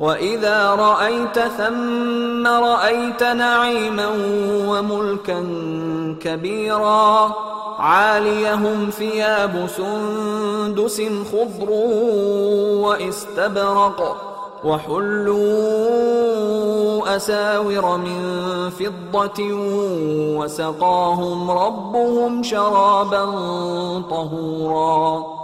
واذا رايت ثم رايت نعيما وملكا كبيرا عاليهم ثياب سندس خضر واستبرق وحلوا اساور من فضه وسقاهم ربهم شرابا طهورا